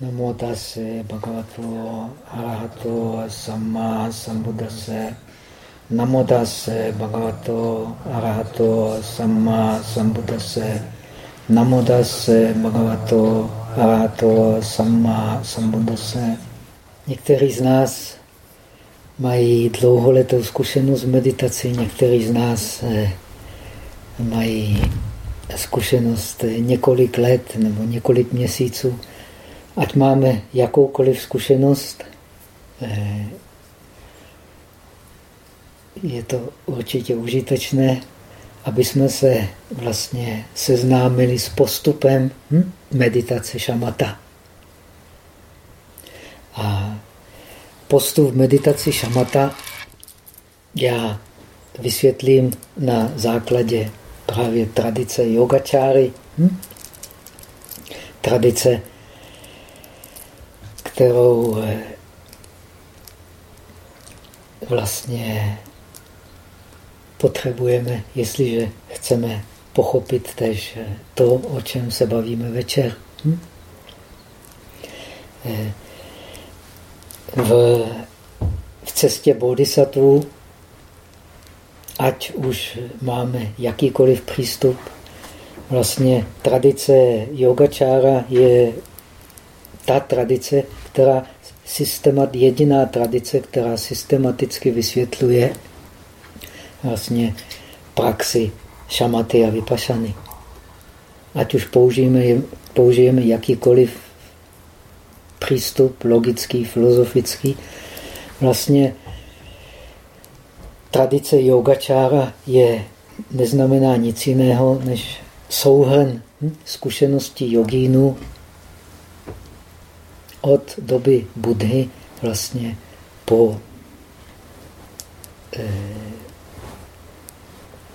Namo tase bhagavato arahato samma sambuddhase. Namo tase bhagavato arahato samma sambuddhase. Namo tase bhagavato arahato samma sambuddhase. Někteří z nás mají dlouholetou zkušenost s meditací, někteří z nás eh, mají zkušenost několik let nebo několik měsíců. Ať máme jakoukoliv zkušenost, eh, je to určitě užitečné, aby jsme se vlastně seznámili s postupem hm, meditace šamata. A postup meditaci šamata já vysvětlím na základě právě tradice yogačáry, hm? tradice kterou eh, vlastně potřebujeme, jestliže chceme pochopit tež eh, to, o čem se bavíme večer. Hm? Eh, v, v cestě bodhisattva, ať už máme jakýkoliv přístup, vlastně tradice yogačára je ta tradice, která systemat, jediná tradice, která systematicky vysvětluje vlastně praxi šamaty a vypašany. Ať už použijeme, použijeme jakýkoliv přístup logický, filozofický, vlastně tradice yogačára je, neznamená nic jiného, než souhrn hm, zkušeností jogínů od doby Budhy vlastně po eh,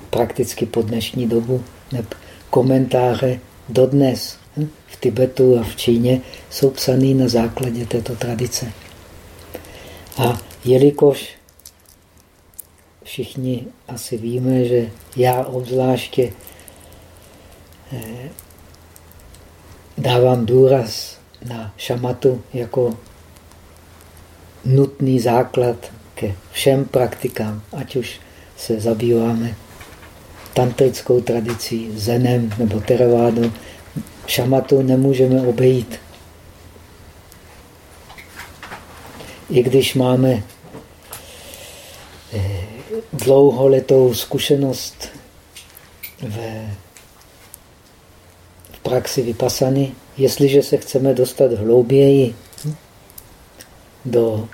prakticky po dnešní dobu. Komentáře dodnes hm, v Tibetu a v Číně jsou psaný na základě této tradice. A jelikož všichni asi víme, že já obzvláště eh, dávám důraz na šamatu jako nutný základ ke všem praktikám, ať už se zabýváme tantrickou tradicí, zenem nebo teravádou. Šamatu nemůžeme obejít. I když máme eh, dlouholetou zkušenost v praxi vypasany, Jestliže se chceme dostat hlouběji do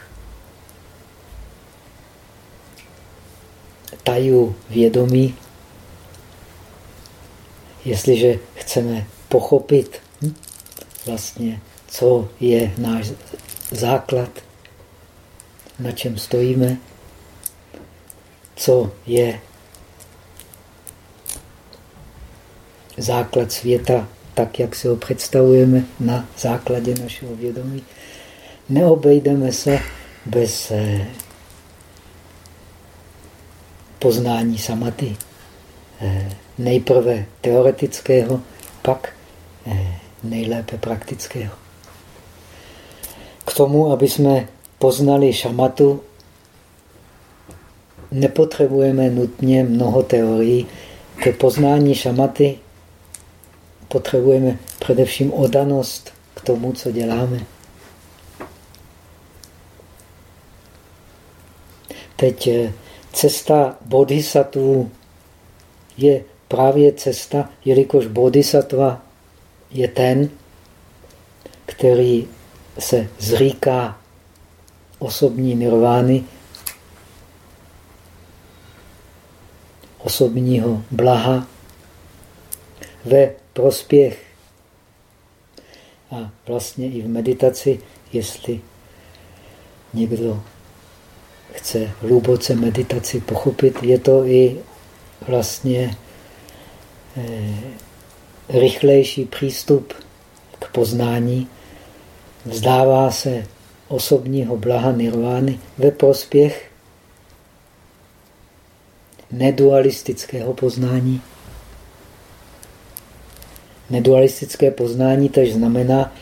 tajů vědomí, jestliže chceme pochopit vlastně, co je náš základ, na čem stojíme, co je základ světa, tak, jak si ho představujeme na základě našeho vědomí. Neobejdeme se bez eh, poznání samaty. Eh, nejprve teoretického, pak eh, nejlépe praktického. K tomu, aby jsme poznali šamatu, nepotřebujeme nutně mnoho teorií. Ke poznání šamaty potřebujeme především odanost k tomu, co děláme. Teď eh, cesta bodhisattva je právě cesta, jelikož bodhisattva je ten, který se zříká osobní nirvány, osobního blaha ve prospěch. A vlastně i v meditaci, jestli někdo chce hluboce meditaci pochopit, je to i vlastně eh, rychlejší přístup k poznání. Vzdává se osobního blaha nirvány ve prospěch nedualistického poznání. Nedualistické poznání tež znamená,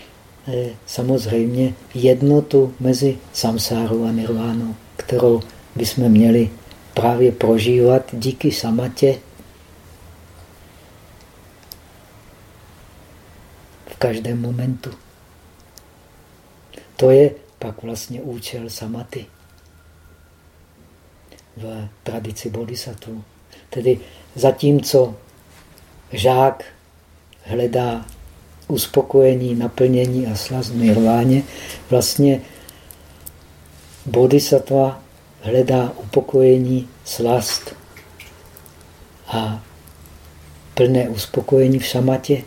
eh, samozřejmě jednotu mezi samsárou a nirvánou, kterou bychom měli právě prožívat díky samatě v každém momentu. To je pak vlastně účel samaty v tradici bodhisattva. Tedy zatímco žák hledá uspokojení, naplnění a slast nirváně, vlastně bodhisattva hledá upokojení, slast a plné uspokojení v šamatě.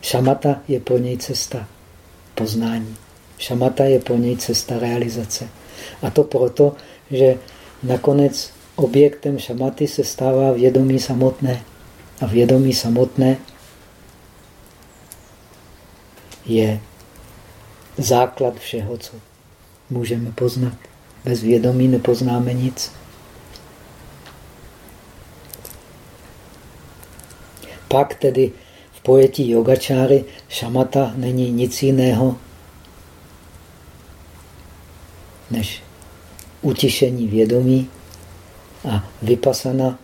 Šamata je pro něj cesta poznání. Šamata je pro něj cesta realizace. A to proto, že nakonec objektem šamaty se stává vědomí samotné. A vědomí samotné je základ všeho, co můžeme poznat. Bez vědomí nepoznáme nic. Pak tedy v pojetí yogačáry šamata není nic jiného než utišení vědomí a vypasana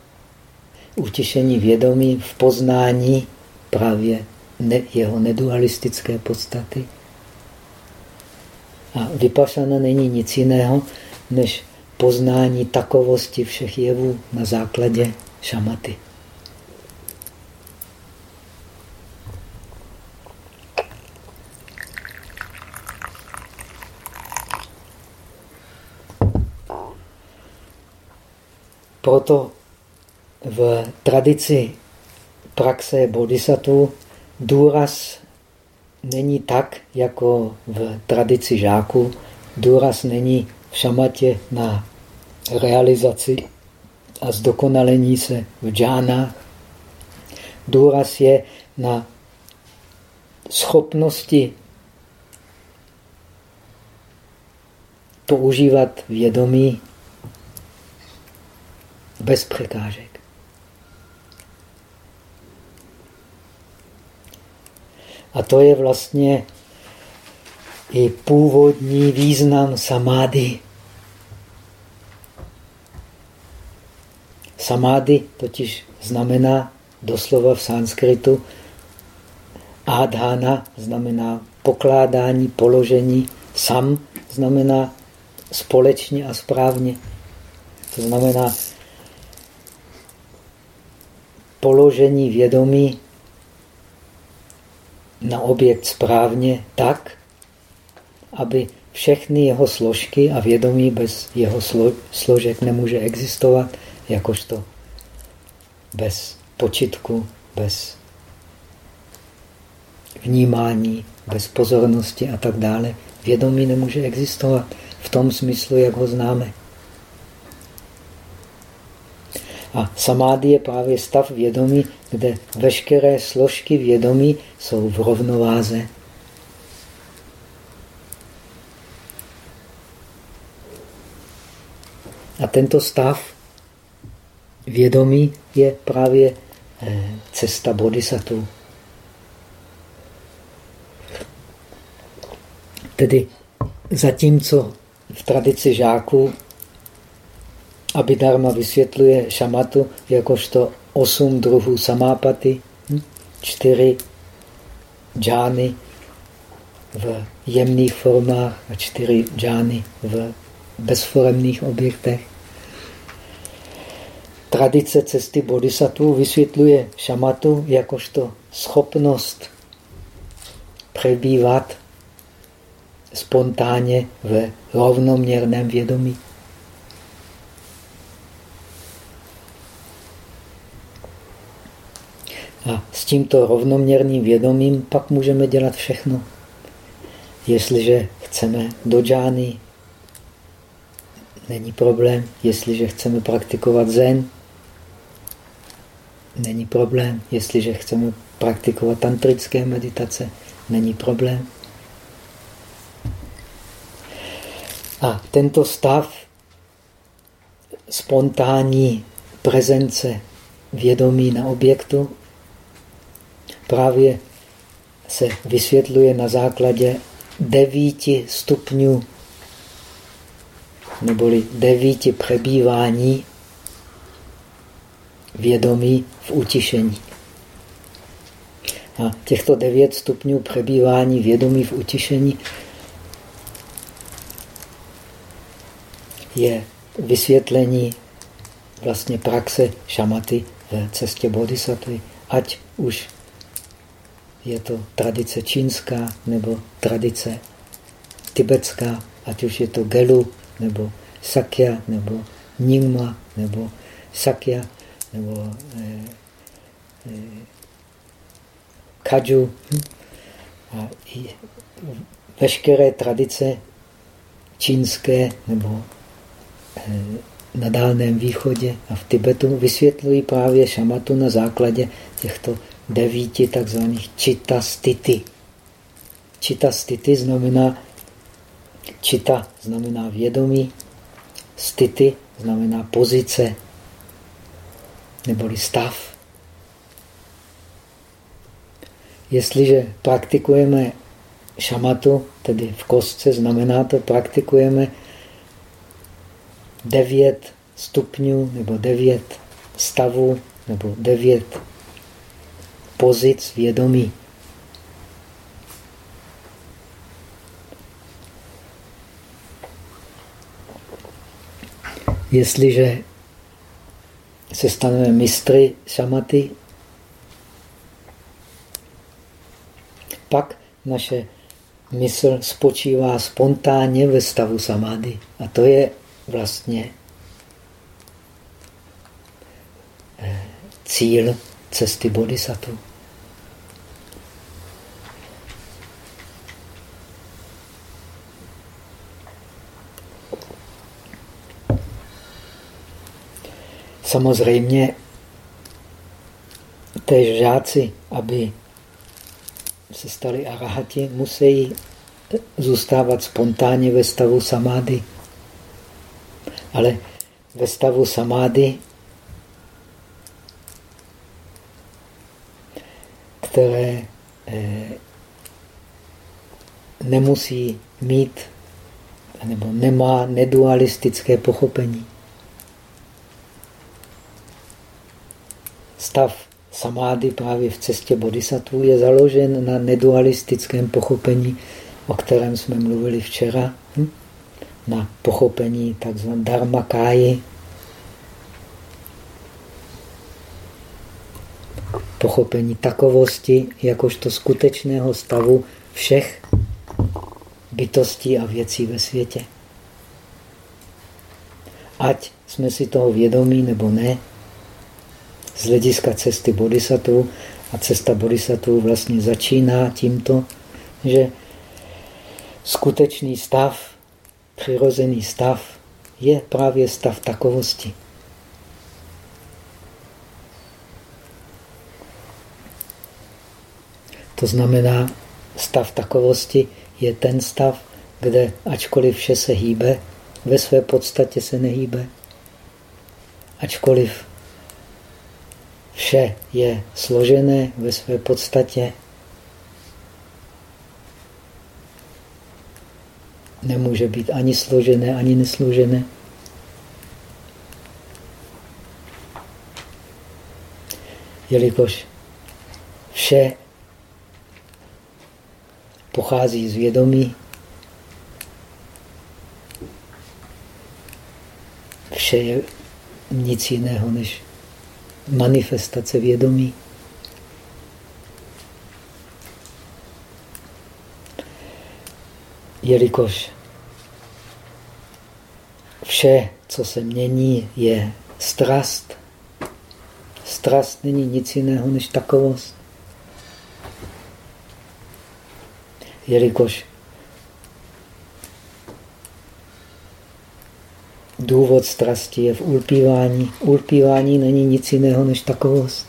utišení vědomí v poznání právě ne, jeho nedualistické podstaty. A vypasana není nic jiného, než poznání takovosti všech jevů na základě šamaty. Proto v tradici praxe bodhisattva důraz není tak, jako v tradici žáků. Důraz není v šamatě na realizaci a zdokonalení se v džánách. Důraz je na schopnosti používat vědomí bez překážek. A to je vlastně i původní význam samády. Samády totiž znamená doslova v sanskritu adhana znamená pokládání, položení, sam znamená společně a správně. To znamená položení vědomí na objekt správně tak, aby všechny jeho složky a vědomí bez jeho složek nemůže existovat, jakožto bez počitku, bez vnímání, bez pozornosti a tak dále. Vědomí nemůže existovat v tom smyslu, jak ho známe. A samády je právě stav vědomí, kde veškeré složky vědomí jsou v rovnováze. A tento stav vědomí je právě eh, cesta bodhisattva. Tedy zatímco v tradici žáků Abhidharma vysvětluje šamatu jakožto osm druhů samápaty, hm? čtyři džány v jemných formách a čtyři džány v bezforemných objektech. Tradice cesty bodhisattva vysvětluje šamatu jakožto schopnost přebývat spontánně v rovnoměrném vědomí. A s tímto rovnoměrným vědomím pak můžeme dělat všechno. Jestliže chceme do džány, není problém. Jestliže chceme praktikovat zen, není problém. Jestliže chceme praktikovat tantrické meditace, není problém. A tento stav spontánní prezence vědomí na objektu právě se vysvětluje na základě devíti stupňů neboli devíti přebývání vědomí v utišení. A těchto devět stupňů přebývání vědomí v utišení je vysvětlení vlastně praxe šamaty v cestě bodhisattva, ať už je to tradice čínská nebo tradice tibetská, ať už je to gelu, nebo sakya, nebo nyingma, nebo sakya, nebo eh, eh, kaju. Hm? A i veškeré tradice čínské nebo eh, na Dálném východě a v Tibetu vysvětlují právě šamatu na základě těchto devíti takzvaných čita stity. Čita stity znamená čita znamená vědomí, stity znamená pozice neboli stav. Jestliže praktikujeme šamatu, tedy v kostce, znamená to, praktikujeme devět stupňů nebo devět stavů nebo devět pozic vědomí. Jestliže se staneme mistry šamaty, pak naše mysl spočívá spontánně ve stavu samády. A to je vlastně eh, cíl cesty bodhisattva. Samozřejmě též žáci, aby se stali arahati, musí zůstávat spontánně ve stavu samády. Ale ve stavu samády, které eh, nemusí mít nebo nemá nedualistické pochopení. Stav samády právě v cestě bodhisattva je založen na nedualistickém pochopení, o kterém jsme mluvili včera. Hm? na pochopení tzv. dharmakáji, pochopení takovosti jakožto skutečného stavu všech bytostí a věcí ve světě. Ať jsme si toho vědomí nebo ne, z hlediska cesty bodhisattva a cesta bodhisattva vlastně začíná tímto, že skutečný stav přirozený stav je právě stav takovosti. To znamená, stav takovosti je ten stav, kde ačkoliv vše se hýbe, ve své podstatě se nehýbe. Ačkoliv vše je složené ve své podstatě, nemůže být ani složené, ani nesložené. Jelikož vše pochází z vědomí, vše je nic jiného než manifestace vědomí. jelikož vše, co se mění, je strast. Strast není nic jiného než takovost. Jelikož důvod strasti je v ulpívání. Ulpívání není nic jiného než takovost.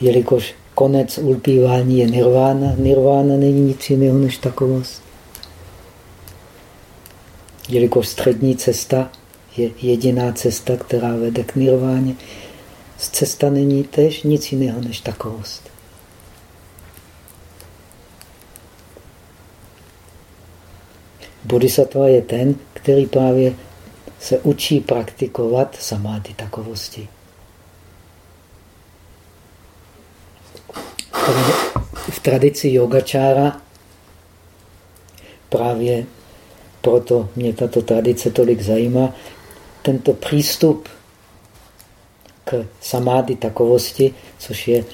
Jelikož konec ulpívání je nirvána. Nirvána není nic jiného než takovost. Jelikož střední cesta je jediná cesta, která vede k nirváně. cesta není tež nic jiného než takovost. Bodhisattva je ten, který právě se učí praktikovat samády takovosti. V tradici yogačára právě proto mě tato tradice tolik zajímá, tento přístup k samády takovosti, což je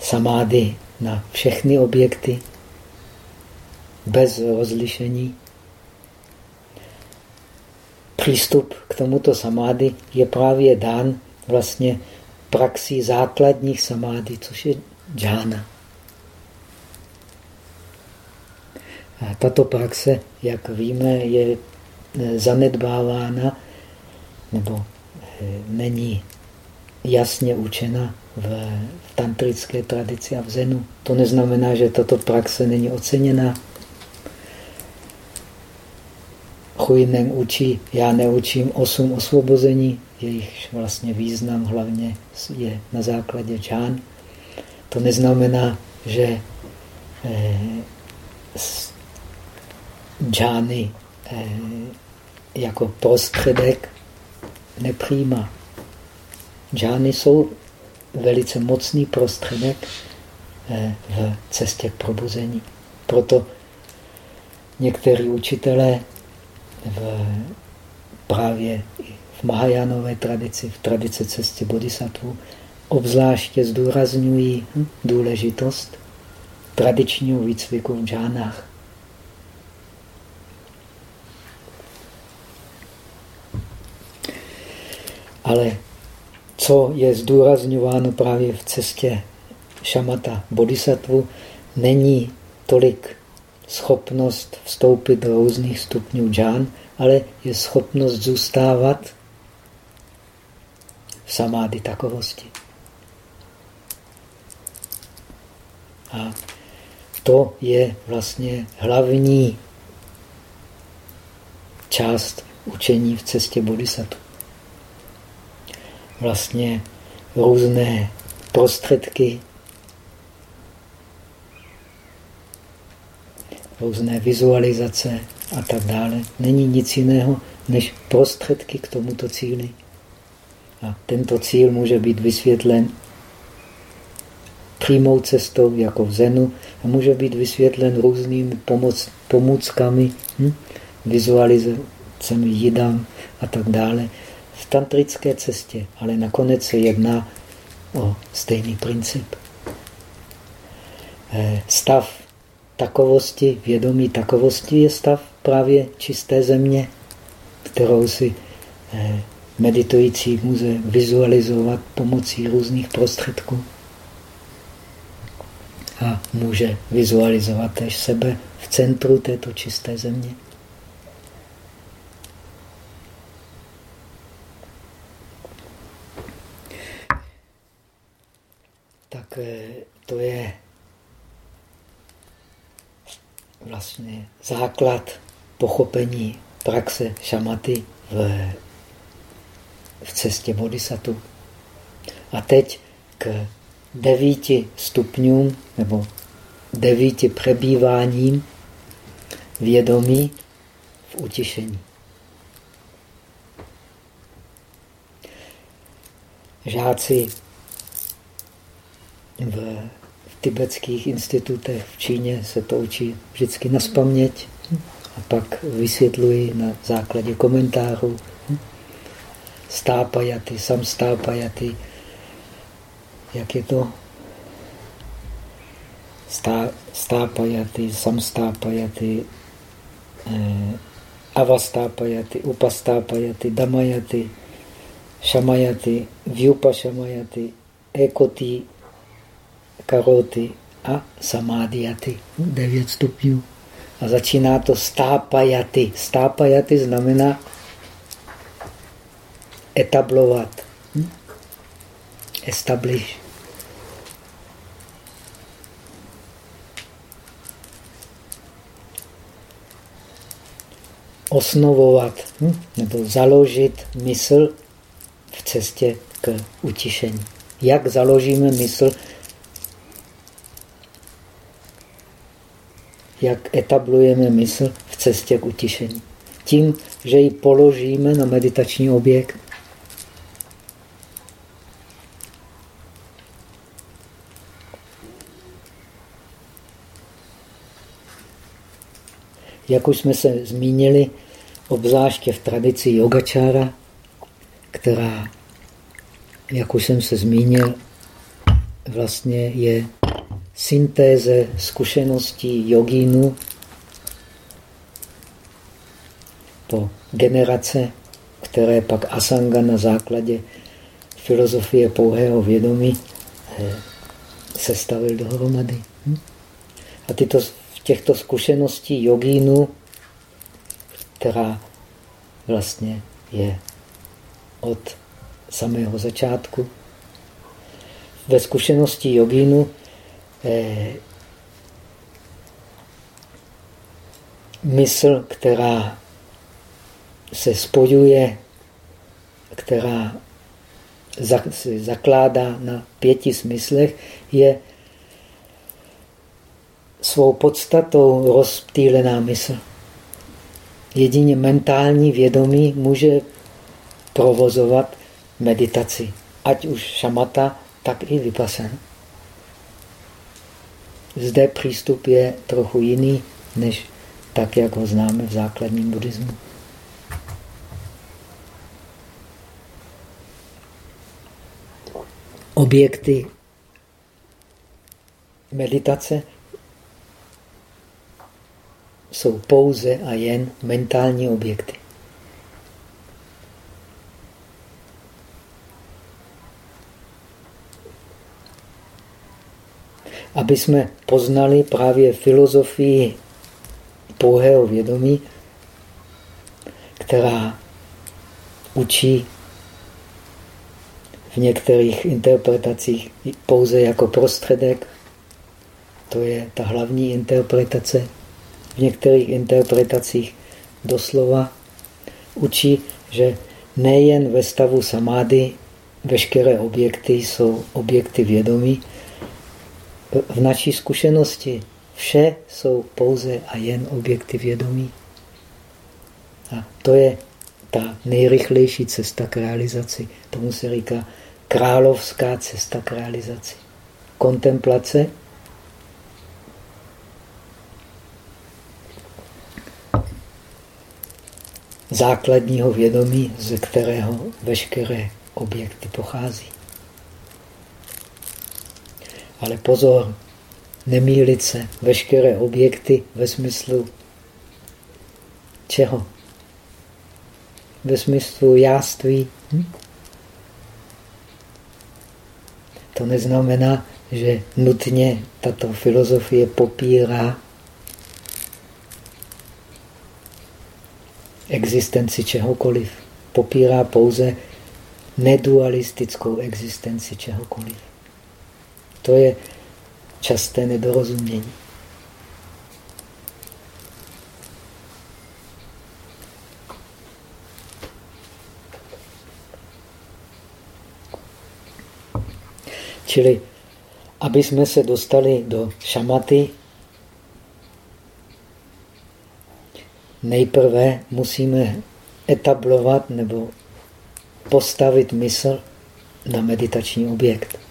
samády na všechny objekty, bez rozlišení. Přístup k tomuto samády je právě dán vlastně praxí základních samády, což je džána. A tato praxe, jak víme, je e, zanedbávána nebo e, není jasně učena v tantrické tradici a v zenu. To neznamená, že tato praxe není oceněna. Chujnen učí, já neučím osm osvobození, jejich vlastně význam hlavně je na základě džán. To neznamená, že eh, džány eh, jako prostředek nepřijímá. Džány jsou velice mocný prostředek eh, v cestě k probuzení. Proto někteří učitelé v, právě v Mahajánové tradici, v tradici cesty bodhisattva, obzvláště zdůrazňují důležitost tradičního výcviku v džánách. Ale co je zdůrazňováno právě v cestě šamata bodhisattva, není tolik schopnost vstoupit do různých stupňů džán, ale je schopnost zůstávat v samády takovosti. A to je vlastně hlavní část učení v cestě bodhisattva vlastně různé prostředky, různé vizualizace a tak dále. Není nic jiného než prostředky k tomuto cíli. A tento cíl může být vysvětlen přímou cestou, jako v Zenu, a může být vysvětlen různými pomoc, pomůckami, hm? vizualizacemi jidam a tak dále v tantrické cestě, ale nakonec se jedná o stejný princip. Eh, stav takovosti, vědomí takovosti je stav právě čisté země, kterou si eh, meditující může vizualizovat pomocí různých prostředků. A může vizualizovat tež sebe v centru této čisté země. tak to je vlastně základ pochopení praxe šamaty v, v cestě bodhisattva. A teď k devíti stupňům nebo devíti přebýváním vědomí v utišení. Žáci v, tibetských institutech v Číně se to učí vždycky na spaměť a pak vysvětluji na základě komentářů. Stápajaty, sam stápajaty, jak je to? Stá, stápajaty, sam stápajaty, eh, avastápajaty, upastápajaty, damajaty, šamajaty, vyupašamajaty, ekoti, karoty a samádiaty. Devět stupňů. A začíná to stápajaty. Stápajaty znamená etablovat. Hm? Establish. Osnovovat hm? nebo založit mysl v cestě k utišení. Jak založíme mysl, jak etablujeme mysl v cestě k utišení. Tím, že ji položíme na meditační objekt. Jak už jsme se zmínili, obzvláště v tradici yogačára, která, jak už jsem se zmínil, vlastně je syntéze zkušeností jogínu po generace, které pak Asanga na základě filozofie pouhého vědomí eh, sestavil dohromady. Hm? A tyto, těchto zkušeností jogínu, která vlastně je od samého začátku, ve zkušenosti jogínu mysl, která se spojuje, která se zakládá na pěti smyslech, je svou podstatou rozptýlená mysl. Jedině mentální vědomí může provozovat meditaci, ať už šamata, tak i vypasen. Zde přístup je trochu jiný, než tak, jak ho známe v základním buddhismu. Objekty meditace jsou pouze a jen mentální objekty. Aby jsme poznali právě filozofii pouhého vědomí, která učí v některých interpretacích pouze jako prostředek. To je ta hlavní interpretace. V některých interpretacích doslova učí, že nejen ve stavu samády veškeré objekty jsou objekty vědomí, v naší zkušenosti vše jsou pouze a jen objekty vědomí. A to je ta nejrychlejší cesta k realizaci. Tomu se říká královská cesta k realizaci. Kontemplace základního vědomí, ze kterého veškeré objekty pochází. Ale pozor, nemýlit se veškeré objekty ve smyslu čeho? Ve smyslu jáství. Hm? To neznamená, že nutně tato filozofie popírá existenci čehokoliv. Popírá pouze nedualistickou existenci čehokoliv. To je časté nedorozumění. Čili, aby jsme se dostali do šamaty, nejprve musíme etablovat nebo postavit mysl na meditační objekt.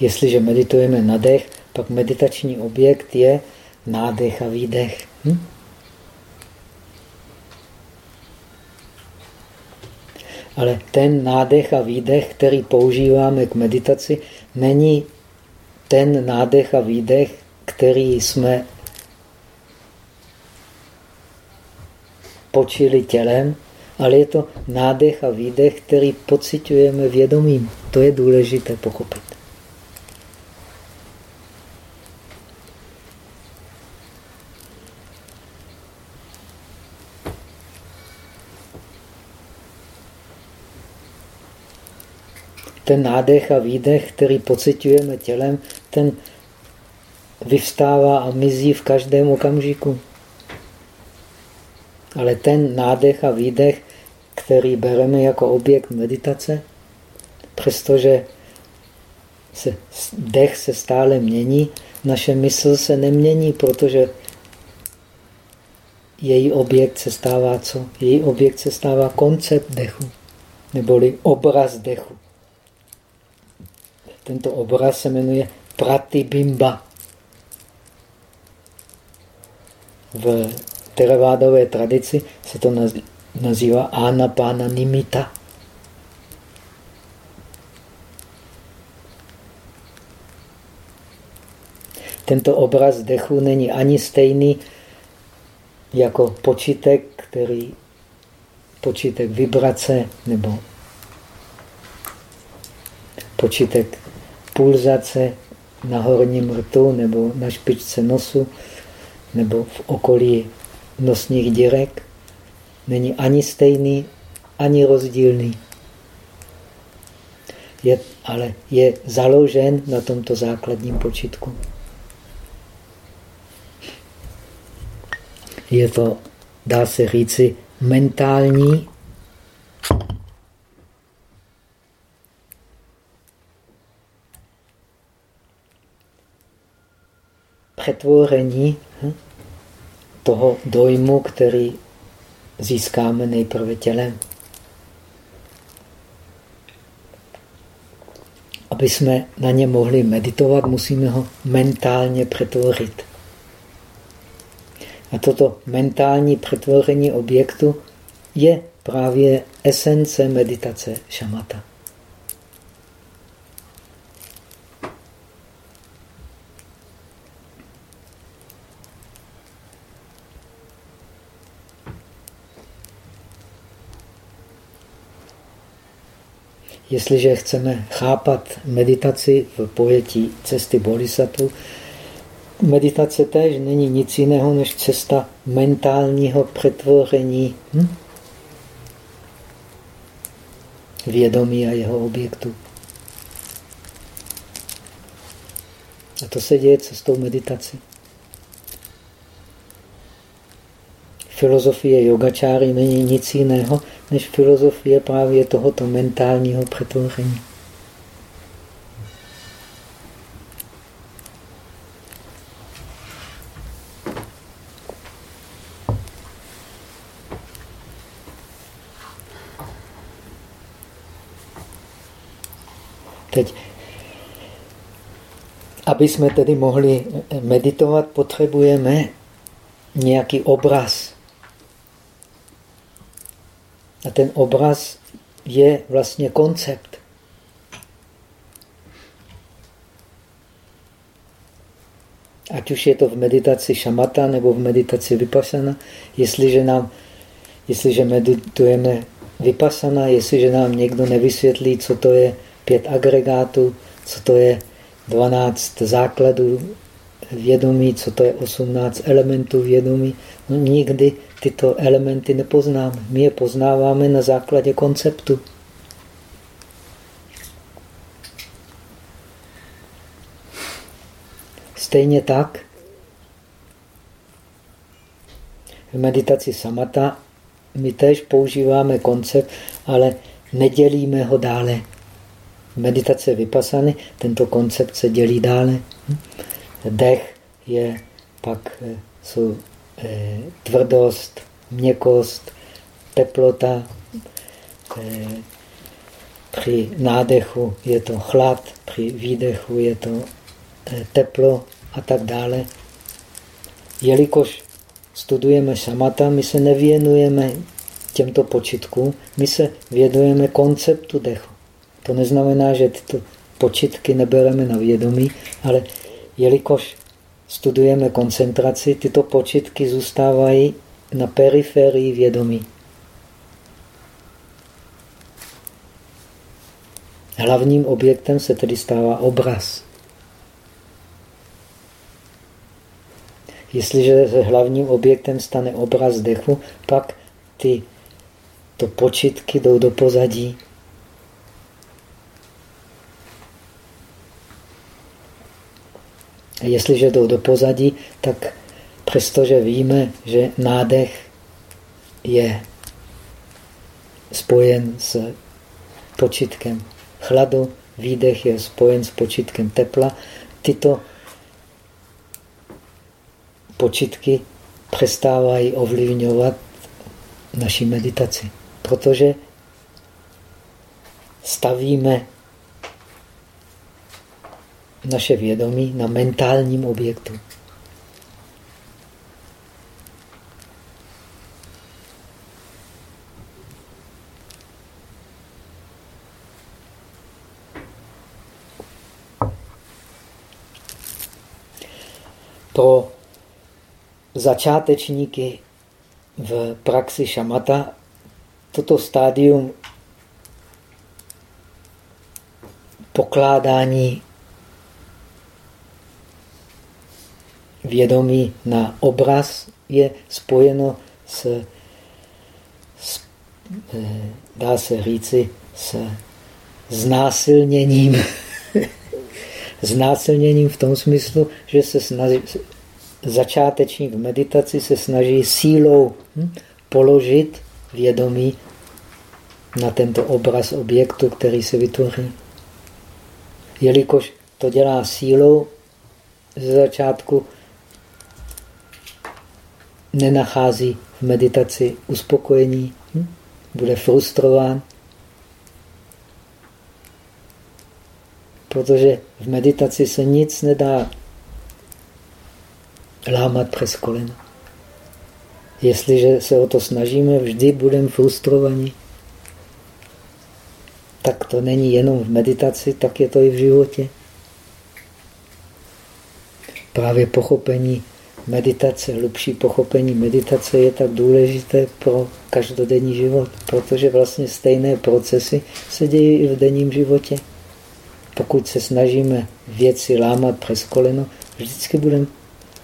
Jestliže meditujeme na dech, pak meditační objekt je nádech a výdech. Hm? Ale ten nádech a výdech, který používáme k meditaci, není ten nádech a výdech, který jsme počili tělem, ale je to nádech a výdech, který pocitujeme vědomím. To je důležité pochopit. Ten nádech a výdech, který pocitujeme tělem, ten vyvstává a mizí v každém okamžiku. Ale ten nádech a výdech, který bereme jako objekt meditace, přestože se, dech se stále mění, naše mysl se nemění, protože její objekt se stává co? Její objekt se stává koncept dechu, neboli obraz dechu. Tento obraz se jmenuje pratibimba. V teravádové tradici se to nazývá anapána nimita. Tento obraz dechu není ani stejný jako počítek, který počítek vibrace nebo počítek pulzace na horním rtu nebo na špičce nosu nebo v okolí nosních dírek není ani stejný, ani rozdílný. Je, ale je založen na tomto základním počítku. Je to, dá se říci, mentální přetvoření hm, toho dojmu, který získáme nejprve tělem. Aby jsme na ně mohli meditovat, musíme ho mentálně přetvořit. A toto mentální přetvoření objektu je právě esence meditace šamata. Jestliže chceme chápat meditaci v pojetí cesty bodhisattva, meditace též není nic jiného než cesta mentálního přetvoření hm? vědomí a jeho objektu. A to se děje cestou meditace. Filozofie yogačáry není nic jiného, než filozofie právě tohoto mentálního přetvoření. Teď, aby jsme tedy mohli meditovat, potřebujeme nějaký obraz. A ten obraz je vlastně koncept. Ať už je to v meditaci šamata nebo v meditaci vypasana, jestliže, nám, jestliže meditujeme vypasana, jestliže nám někdo nevysvětlí, co to je pět agregátů, co to je 12 základů vědomí, co to je 18 elementů vědomí. Nikdy tyto elementy nepoznáme. My je poznáváme na základě konceptu. Stejně tak v meditaci samata my též používáme koncept, ale nedělíme ho dále meditace vypasany, tento koncept se dělí dále. Dech je pak eh, jsou tvrdost, měkost, teplota. Eh, při nádechu je to chlad, při výdechu je to teplo a tak dále. Jelikož studujeme šamata, my se nevěnujeme těmto počitkům, my se věnujeme konceptu dechu. To neznamená, že tyto počitky nebereme na vědomí, ale jelikož studujeme koncentraci, tyto počitky zůstávají na periferii vědomí. Hlavním objektem se tedy stává obraz. Jestliže se hlavním objektem stane obraz dechu, pak ty to počitky jdou do pozadí. Jestliže jdou do pozadí, tak přestože víme, že nádech je spojen s počitkem chladu, výdech je spojen s počitkem tepla. Tyto počitky přestávají ovlivňovat naši meditaci, protože stavíme naše vědomí na mentálním objektu. Pro začátečníky v praxi šamata toto stádium pokládání vědomí na obraz je spojeno s, s eh, dá se říci, s znásilněním. znásilněním v tom smyslu, že se snaží, začátečník v meditaci se snaží sílou hm, položit vědomí na tento obraz objektu, který se vytvoří. Jelikož to dělá sílou, ze začátku nenachází v meditaci uspokojení, hm? bude frustrován, protože v meditaci se nic nedá lámat přes kolena. Jestliže se o to snažíme, vždy budeme frustrovaní. Tak to není jenom v meditaci, tak je to i v životě. Právě pochopení meditace, hlubší pochopení meditace je tak důležité pro každodenní život, protože vlastně stejné procesy se dějí i v denním životě. Pokud se snažíme věci lámat přes koleno, vždycky budeme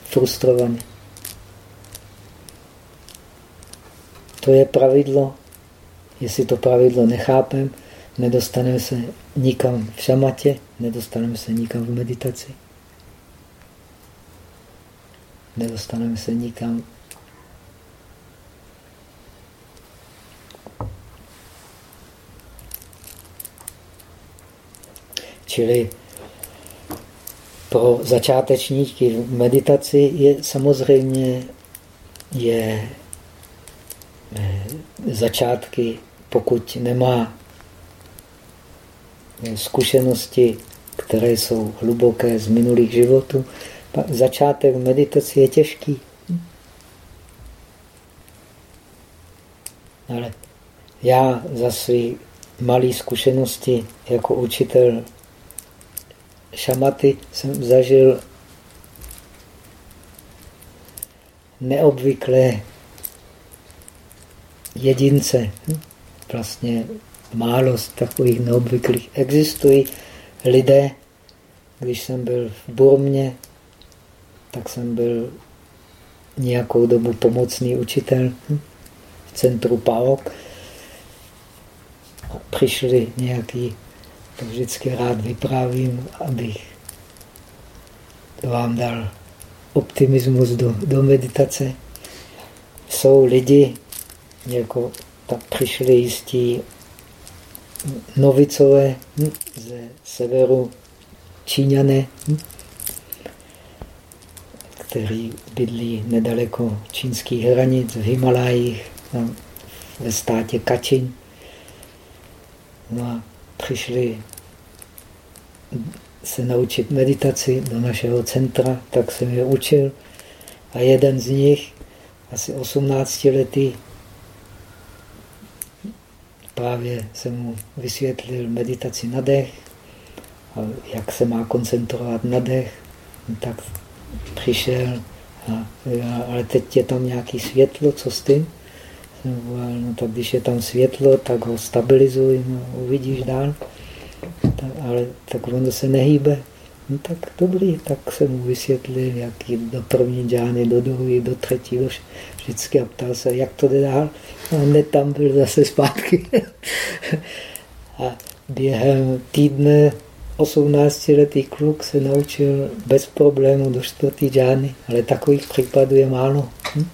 frustrovaní. To je pravidlo. Jestli to pravidlo nechápem, nedostaneme se nikam v šamatě, nedostaneme se nikam v meditaci. Nedostaneme se nikam. Čili pro začátečníky v meditaci je samozřejmě je eh, začátky, pokud nemá eh, zkušenosti, které jsou hluboké z minulých životů, začátek meditace je těžký. Ale já za své malé zkušenosti jako učitel šamaty jsem zažil neobvyklé jedince. Vlastně málo z takových neobvyklých. Existují lidé, když jsem byl v Burmě, tak jsem byl nějakou dobu pomocný učitel v centru PAOK. Přišli nějaký to vždycky rád vyprávím, abych vám dal optimismus do, do meditace. Jsou lidi, jako tak přišli jistí novicové ze severu Číňané, kteří bydlí nedaleko čínských hranic v Himalajích, ve státě Kačin. No a přišli se naučit meditaci do našeho centra, tak jsem je učil. A jeden z nich, asi 18 letý, právě jsem mu vysvětlil meditaci na dech, a jak se má koncentrovat na dech, no tak přišel, a, ale teď je tam nějaký světlo, co s tím? no tak když je tam světlo, tak ho stabilizuj, no, uvidíš dál. Tak, ale tak on se nehýbe. No tak dobrý, tak jsem mu vysvětlil, jak jít do první džány, do druhé, do třetí, do vždycky a ptal se, jak to jde dál. A hned tam byl zase zpátky. a během týdne 18-letý kluk se naučil bez problému do čtvrtý džány, ale takových případů je málo. Hm?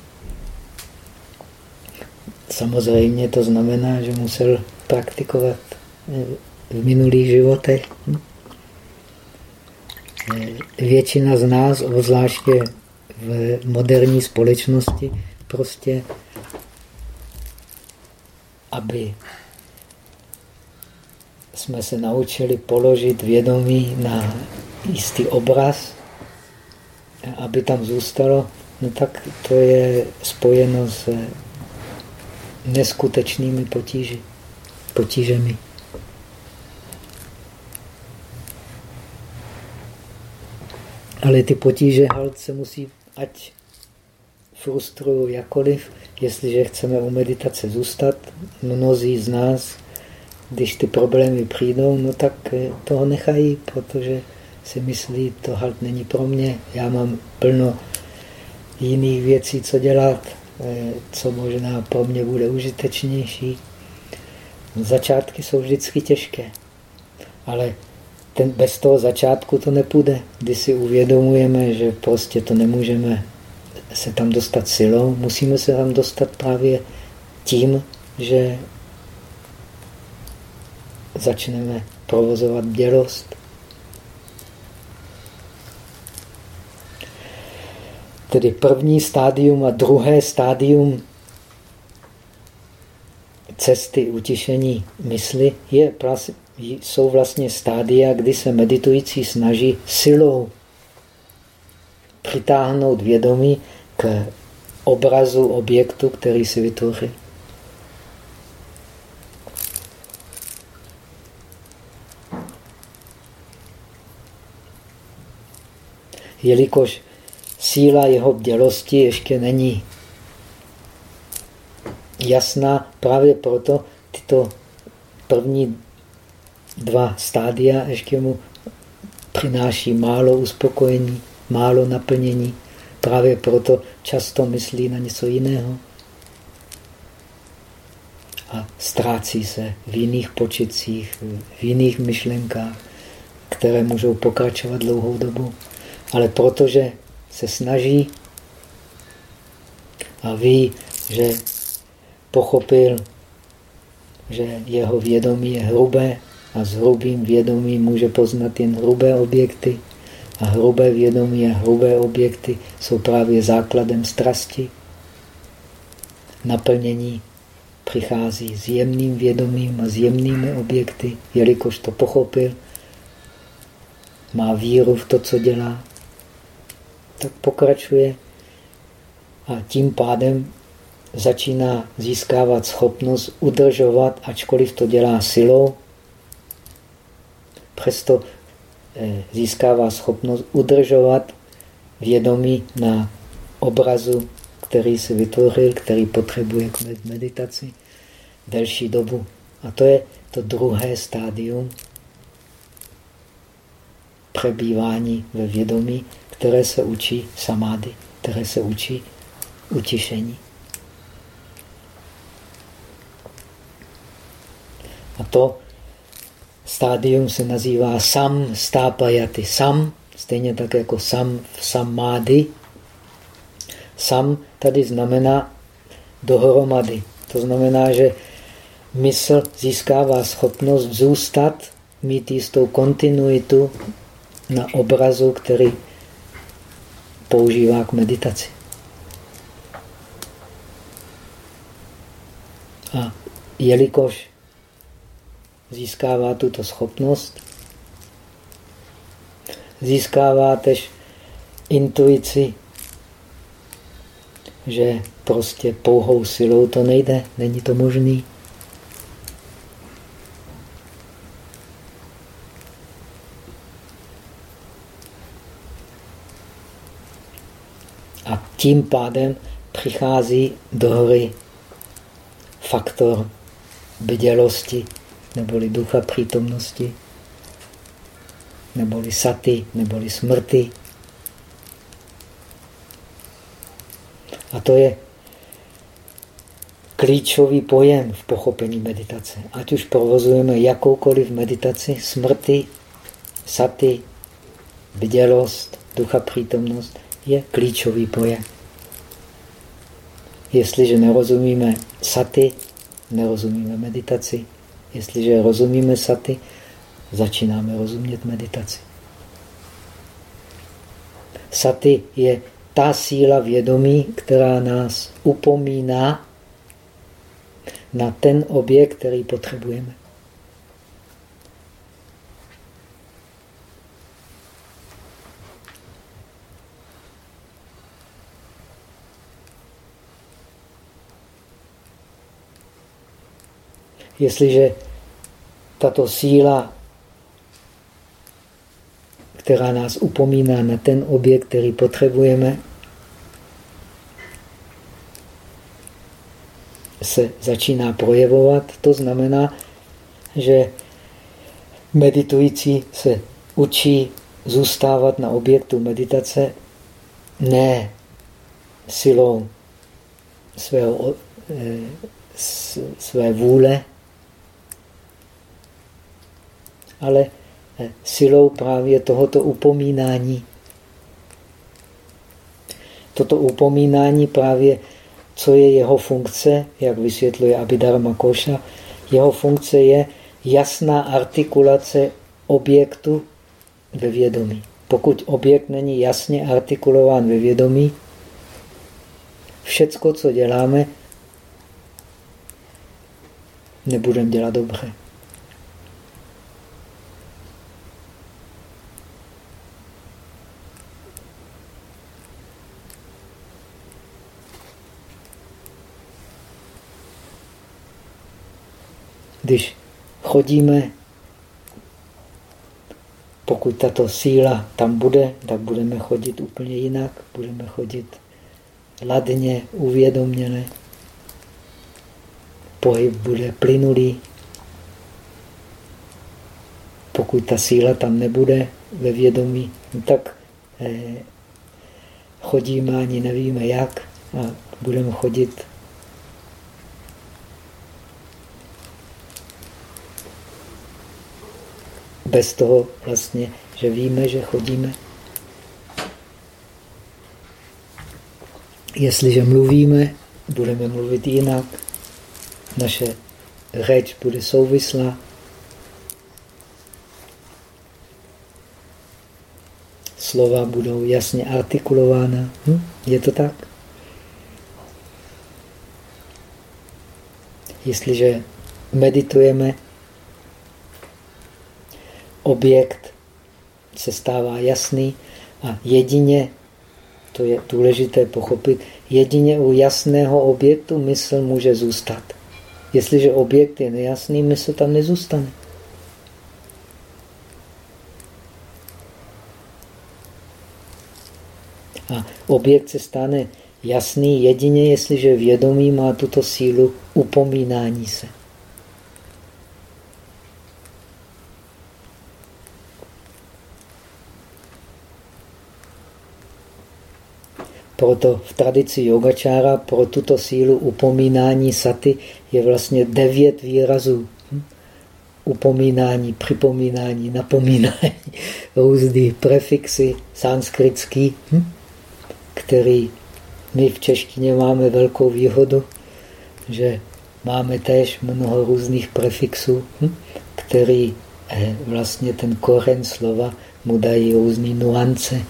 Samozřejmě to znamená, že musel praktikovat v minulých životech. Hm? Většina z nás, obzvláště v moderní společnosti, prostě, aby jsme se naučili položit vědomí na jistý obraz, aby tam zůstalo, no tak to je spojeno s neskutečnými potíži, potížemi. Ale ty potíže halt se musí, ať frustrují jakoliv, jestliže chceme u meditace zůstat, mnozí z nás, když ty problémy přijdou, no tak eh, toho nechají, protože si myslí, to halt není pro mě, já mám plno jiných věcí, co dělat, eh, co možná pro mě bude užitečnější. Začátky jsou vždycky těžké, ale ten, bez toho začátku to nepůjde. Když si uvědomujeme, že prostě to nemůžeme se tam dostat silou, musíme se tam dostat právě tím, že začneme provozovat bdělost. Tedy první stádium a druhé stádium cesty utišení mysli je, jsou vlastně stádia, kdy se meditující snaží silou přitáhnout vědomí k obrazu objektu, který si vytvoří. Jelikož síla jeho bdělosti ještě není jasná, právě proto tyto první dva stádia ještě mu přináší málo uspokojení, málo naplnění. Právě proto často myslí na něco jiného. A ztrácí se v jiných počicích, v jiných myšlenkách, které můžou pokračovat dlouhou dobu. Ale protože se snaží a ví, že pochopil, že jeho vědomí je hrubé a s hrubým vědomím může poznat jen hrubé objekty, a hrubé vědomí a hrubé objekty jsou právě základem strasti. Naplnění přichází s jemným vědomím a s jemnými objekty, jelikož to pochopil, má víru v to, co dělá, tak pokračuje a tím pádem začíná získávat schopnost udržovat, ačkoliv to dělá silou, přesto Eh, získává schopnost udržovat vědomí na obrazu, který si vytvořil, který potřebuje k meditaci delší dobu. A to je to druhé stádium přebývání ve vědomí, které se učí samády, které se učí utišení. A to stádium se nazývá sam stápajaty. Sam, stejně tak jako sam v samády. Sam tady znamená dohromady. To znamená, že mysl získává schopnost zůstat, mít jistou kontinuitu na obrazu, který používá k meditaci. A jelikož získává tuto schopnost, získává tež intuici, že prostě pouhou silou to nejde, není to možný. A tím pádem přichází do hory faktor bdělosti, neboli ducha přítomnosti, neboli saty, neboli smrti. A to je klíčový pojem v pochopení meditace. Ať už provozujeme jakoukoliv meditaci, smrti, saty, bdělost, ducha přítomnost, je klíčový pojem. Jestliže nerozumíme saty, nerozumíme meditaci. Jestliže rozumíme saty, začínáme rozumět meditaci. Saty je ta síla vědomí, která nás upomíná na ten objekt, který potřebujeme. Jestliže tato síla, která nás upomíná na ten objekt, který potřebujeme, se začíná projevovat, to znamená, že meditující se učí zůstávat na objektu meditace ne silou svého, eh, své vůle, ale eh, silou právě tohoto upomínání. Toto upomínání právě, co je jeho funkce, jak vysvětluje Abhidharma Koša, jeho funkce je jasná artikulace objektu ve vědomí. Pokud objekt není jasně artikulován ve vědomí, všecko, co děláme, nebudeme dělat dobře. Když chodíme, pokud tato síla tam bude, tak budeme chodit úplně jinak, budeme chodit ladně, uvědoměně. Pohyb bude plynulý. Pokud ta síla tam nebude ve vědomí, no tak eh, chodíme ani nevíme jak a budeme chodit bez toho vlastně, že víme, že chodíme. Jestliže mluvíme, budeme mluvit jinak. Naše řeč bude souvislá. Slova budou jasně artikulována. Hm? Je to tak? Jestliže meditujeme, objekt se stává jasný a jedině, to je důležité pochopit, jedině u jasného objektu mysl může zůstat. Jestliže objekt je nejasný, mysl tam nezůstane. A objekt se stane jasný jedině, jestliže vědomí má tuto sílu upomínání se. Proto v tradici yogačára pro tuto sílu upomínání saty je vlastně devět výrazů. Hm? Upomínání, připomínání, napomínání, různý prefixy sanskritský, hm? který my v češtině máme velkou výhodu, že máme též mnoho různých prefixů, hm? který eh, vlastně ten koren slova mu dají různé nuance.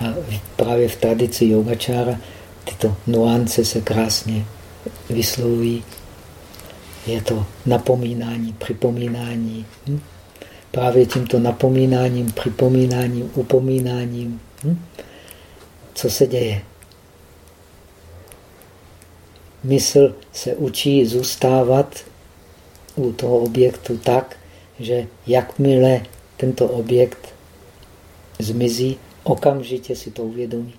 A právě v tradici yogačára tyto nuance se krásně vyslovují. Je to napomínání, připomínání. Hm? Právě tímto napomínáním, připomínáním, upomínáním. Hm? Co se děje? Mysl se učí zůstávat u toho objektu tak, že jakmile tento objekt zmizí, okamžitě si to uvědomí.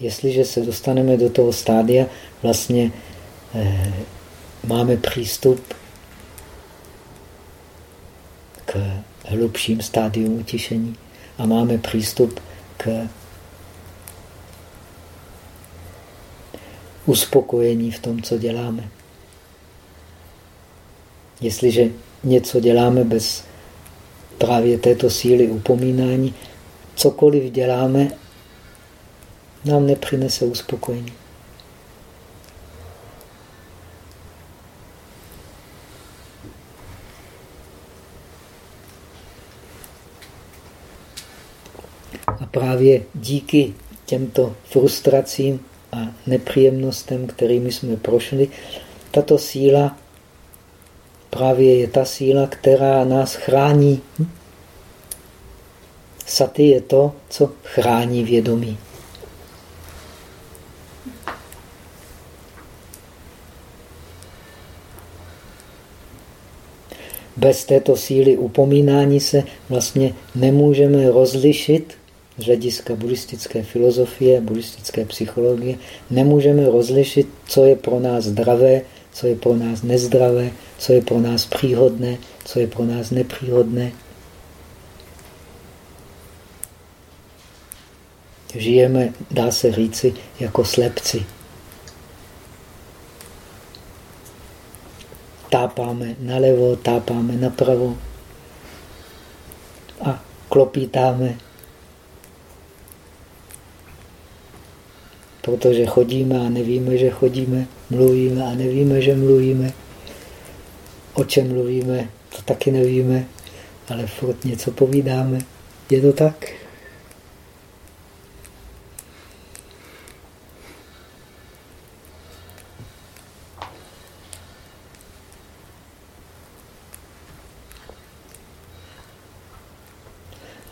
Jestliže se dostaneme do toho stádia, vlastně eh, máme přístup k hlubším stádium utišení a máme přístup k uspokojení v tom, co děláme. Jestliže něco děláme bez právě této síly upomínání, cokoliv děláme, nám nepřinese uspokojení. A právě díky těmto frustracím a nepříjemnostem, kterými jsme prošli, tato síla právě je ta síla, která nás chrání. Hm? Saty je to, co chrání vědomí. Bez této síly upomínání se vlastně nemůžeme rozlišit z hlediska buddhistické filozofie, buddhistické psychologie, nemůžeme rozlišit, co je pro nás zdravé, co je pro nás nezdravé, co je pro nás příhodné, co je pro nás nepříhodné. Žijeme, dá se říci, jako slepci. Tápáme nalevo, tápáme napravo a klopítáme protože chodíme a nevíme, že chodíme, mluvíme a nevíme, že mluvíme. O čem mluvíme, to taky nevíme, ale furt něco povídáme. Je to tak?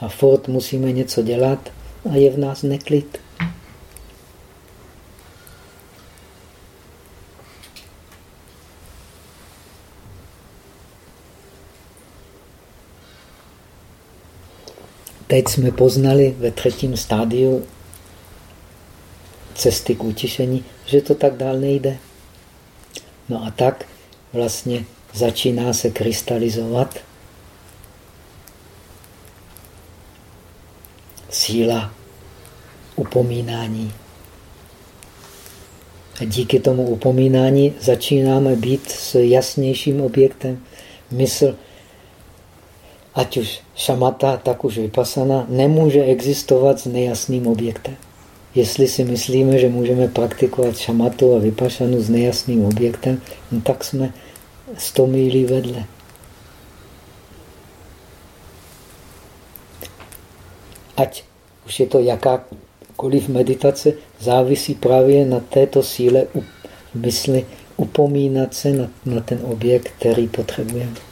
A furt musíme něco dělat a je v nás neklid. Teď jsme poznali ve třetím stádiu cesty k utišení, že to tak dál nejde. No a tak vlastně začíná se krystalizovat síla upomínání. A díky tomu upomínání začínáme být s jasnějším objektem. Mysl ať už šamata, tak už vypasana, nemůže existovat s nejasným objektem. Jestli si myslíme, že můžeme praktikovat šamatu a vypašanu s nejasným objektem, no tak jsme 100 mílí vedle. Ať už je to jakákoliv meditace, závisí právě na této síle mysli upomínat se na, na ten objekt, který potřebujeme.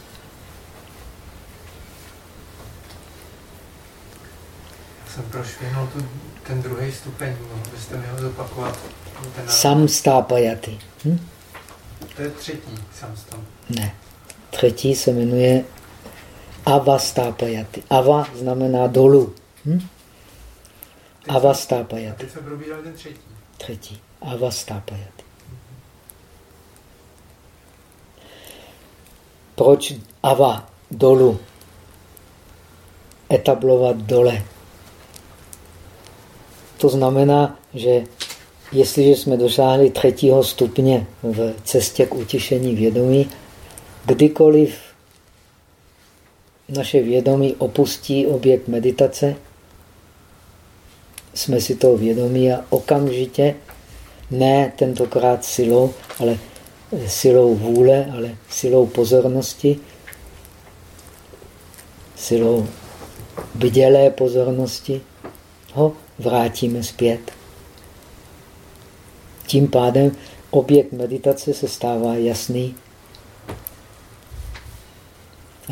Jsem prošvihnul tu, ten druhý stupeň, mohl byste mi ho zopakovat? Ten Samstápajaty. Hm? To je třetí samstám. Ne. Třetí se jmenuje avastápajaty. Ava znamená dolů. Hm? Avastápajaty. A teď jsme probírali ten třetí. Třetí. Avastápajaty. Proč ava dolů? Etablovat dole. To znamená, že jestliže jsme dosáhli třetího stupně v cestě k utišení vědomí, kdykoliv naše vědomí opustí objekt meditace, jsme si toho vědomí a okamžitě, ne tentokrát silou, ale silou vůle, ale silou pozornosti, silou bdělé pozornosti, ho vrátíme zpět. Tím pádem objekt meditace se stává jasný.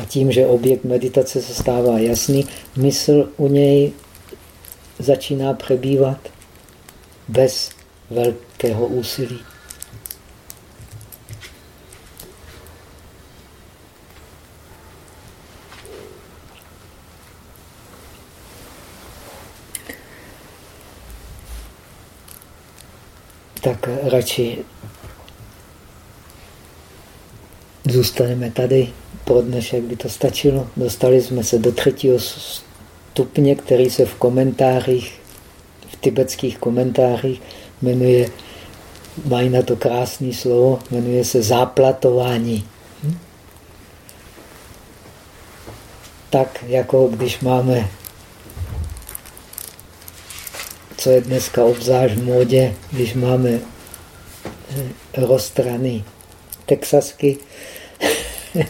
A tím, že objekt meditace se stává jasný, mysl u něj začíná přebývat bez velkého úsilí. Tak radši zůstaneme tady. Pro dnešek by to stačilo. Dostali jsme se do třetího stupně, který se v komentářích, v tibetských komentářích jmenuje, mají na to krásné slovo, jmenuje se záplatování. Hm? Tak, jako když máme co je dneska obzvlášť v módě, když máme eh, rozstrany texasky,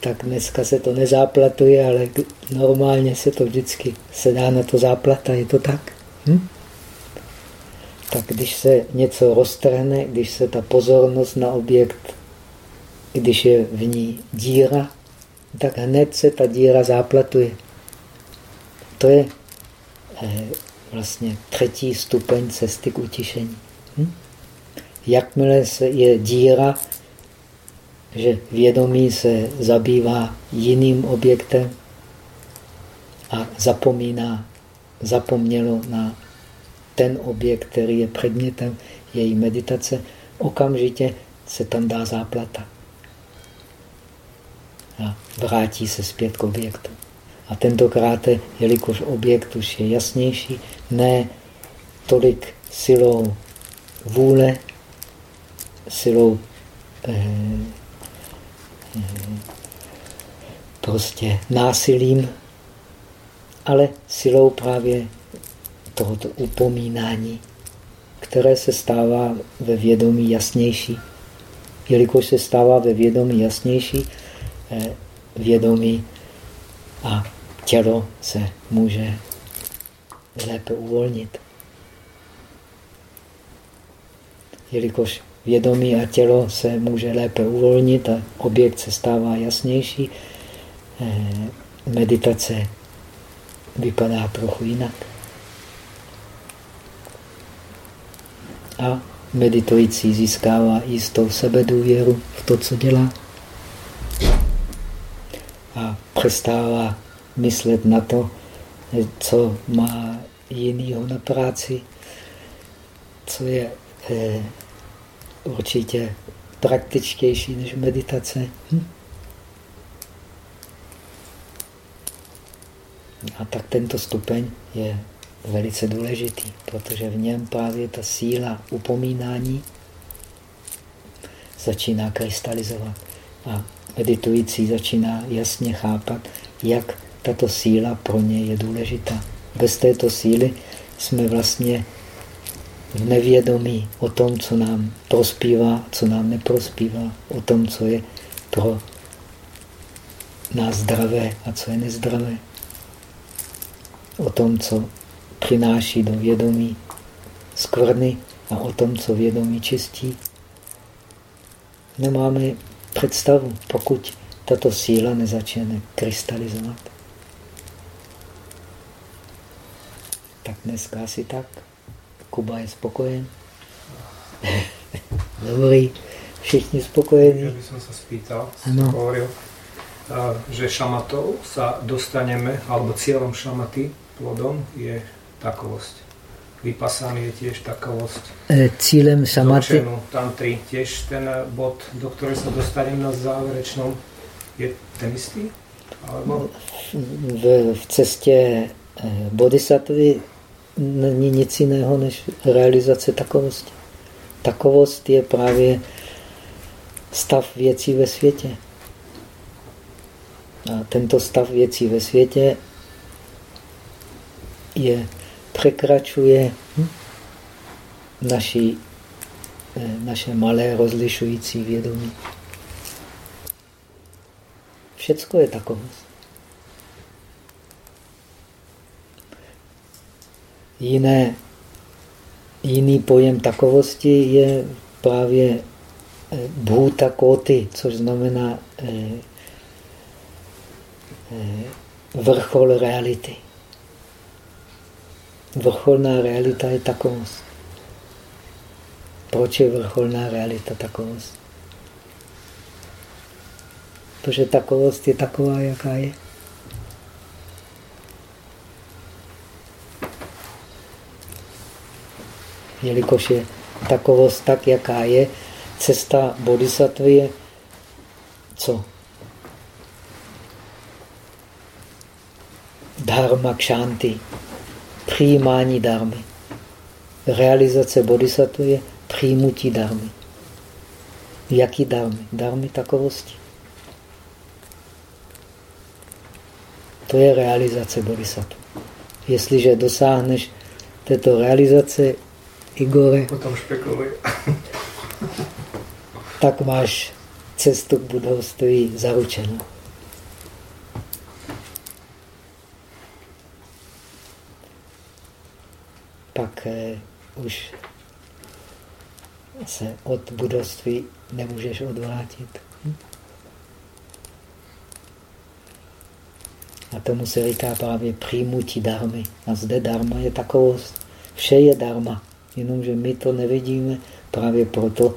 tak dneska se to nezáplatuje, ale normálně se to vždycky se dá na to záplata, je to tak? Hm? Tak když se něco roztrhne, když se ta pozornost na objekt, když je v ní díra, tak hned se ta díra záplatuje. To je eh, vlastně třetí stupeň cesty k utišení. Hm? Jakmile se je díra, že vědomí se zabývá jiným objektem a zapomíná, zapomnělo na ten objekt, který je předmětem její meditace, okamžitě se tam dá záplata. A vrátí se zpět k objektu. A tentokrát, jelikož objekt už je jasnější, ne tolik silou vůle, silou eh, prostě násilím, ale silou právě tohoto upomínání, které se stává ve vědomí jasnější. Jelikož se stává ve vědomí jasnější, eh, vědomí a tělo se může lépe uvolnit. Jelikož vědomí a tělo se může lépe uvolnit a objekt se stává jasnější, eh, meditace vypadá trochu jinak. A meditující získává jistou sebedůvěru v to, co dělá. A přestává myslet na to, co má jinýho na práci, co je eh, určitě praktičtější než meditace. Hm? A tak tento stupeň je velice důležitý, protože v něm právě ta síla upomínání začíná krystalizovat. A meditující začíná jasně chápat, jak tato síla pro ně je důležitá. Bez této síly jsme vlastně v nevědomí o tom, co nám prospívá, co nám neprospívá, o tom, co je pro nás zdravé a co je nezdravé, o tom, co přináší do vědomí skvrny a o tom, co vědomí čistí. Nemáme představu, pokud tato síla nezačne krystalizovat. Tak dneska asi tak. Kuba je spokojen. Dobrý, všichni spokojení. Ja by som sa spýtal, ano. hovoril, že šamatou sa dostaneme, alebo cieľom šamaty, plodom, je takovosť. Vypasaný je tiež takovosť. E, cílem šamaty... tantry, tiež ten bod, do ktorého sa dostanem na záverečnom, je ten istý? Alebo... V, v cestě e, bodhisattvy není nic jiného než realizace takovosti. Takovost je právě stav věcí ve světě. A tento stav věcí ve světě je, překračuje hm, naši, eh, naše malé rozlišující vědomí. Všecko je takovost. Jiné, jiný pojem takovosti je právě eh, bhuta koty, což znamená eh, eh, vrchol reality. Vrcholná realita je takovost. Proč je vrcholná realita takovost? Protože takovost je taková, jaká je. Jelikož je takovost tak, jaká je, cesta bodhisattva je co? Dharma kšanty, přijímání dharmy. Realizace bodhisattva je přijmutí dharmy. Jaký dharmy? Dharmy takovosti. To je realizace bodhisattva. Jestliže dosáhneš této realizace, Igore. Potom špekluji. tak máš cestu k budovství zaručenou. Pak eh, už se od budovství nemůžeš odvrátit. Hm? A tomu se říká právě přijmutí darmy. A zde darma je takovost. Vše je darma jenomže my to nevidíme, právě proto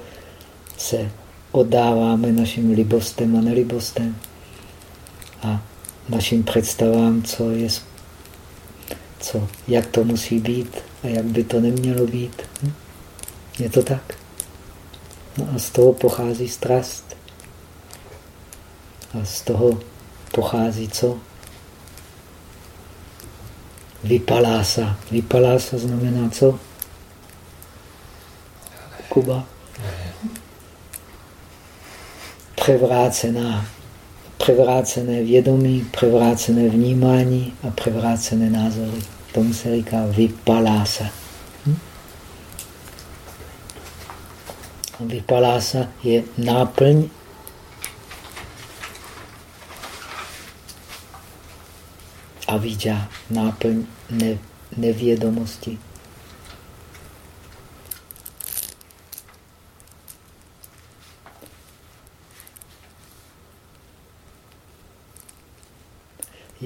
se oddáváme našim libostem a nelibostem a našim představám, co je, co, jak to musí být a jak by to nemělo být. Hm? Je to tak? No a z toho pochází strast. A z toho pochází co? Vypalása. Vypalása znamená co? Kuba? Převrácená. Převrácené vědomí, převrácené vnímání a převrácené názory. Tomu se říká vypalása. Hm? Vypalása je náplň avidža, náplň ne, nevědomosti.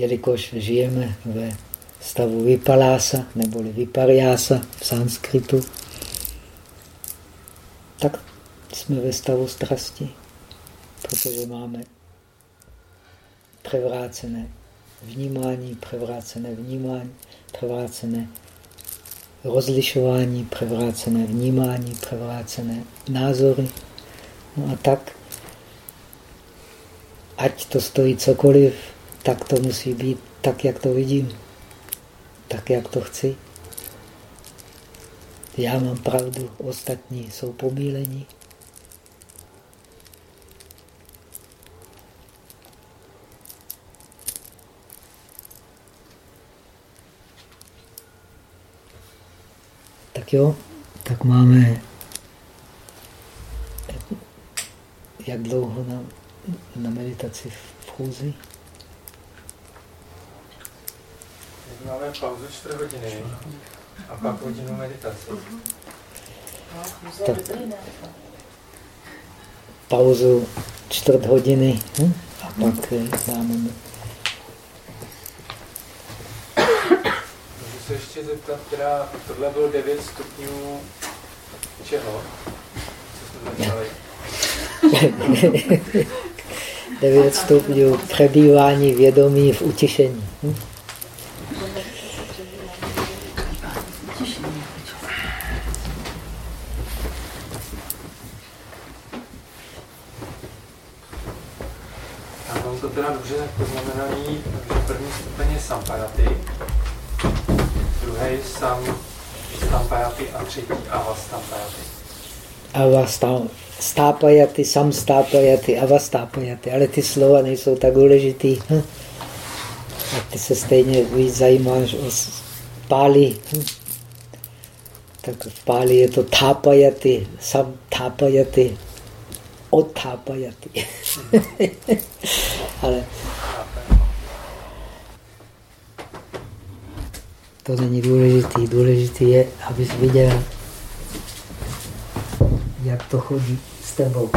Jelikož žijeme ve stavu vypalása neboli vypariása v sanskritu, tak jsme ve stavu strasti, protože máme převrácené vnímání, převrácené vnímání, převrácené rozlišování, převrácené vnímání, převrácené názory. No a tak, ať to stojí cokoliv, tak to musí být tak, jak to vidím, tak, jak to chci. Já mám pravdu, ostatní jsou pomílení. Tak jo, tak máme jak dlouho na, na meditaci v chůzi? Máme pauzu čtvrt hodiny a pak hodinu meditace. Tak. Pauzu čtvrt hodiny hm? a pak dáme se ještě zeptat, teda tohle bylo 9 stupňů čeho? Co jsme začali? 9 stupňů přebývání vědomí v utišení. Hm? Tam mám to teda dobře poznamenaný, že první stupeň je samparaty, druhý sam stampajaty a třetí avastampajaty. Avastápajaty, samstápajaty, avastápajaty. Ale ty slova nejsou tak důležitý. Hm? A ty se stejně víc zajímáš o páli. Hm? Tak v páli je to tápajaty, sam tápajaty, otápajaty. Ale To není důležitý. Důležitý je, abys viděl, jak to chodí s tebou.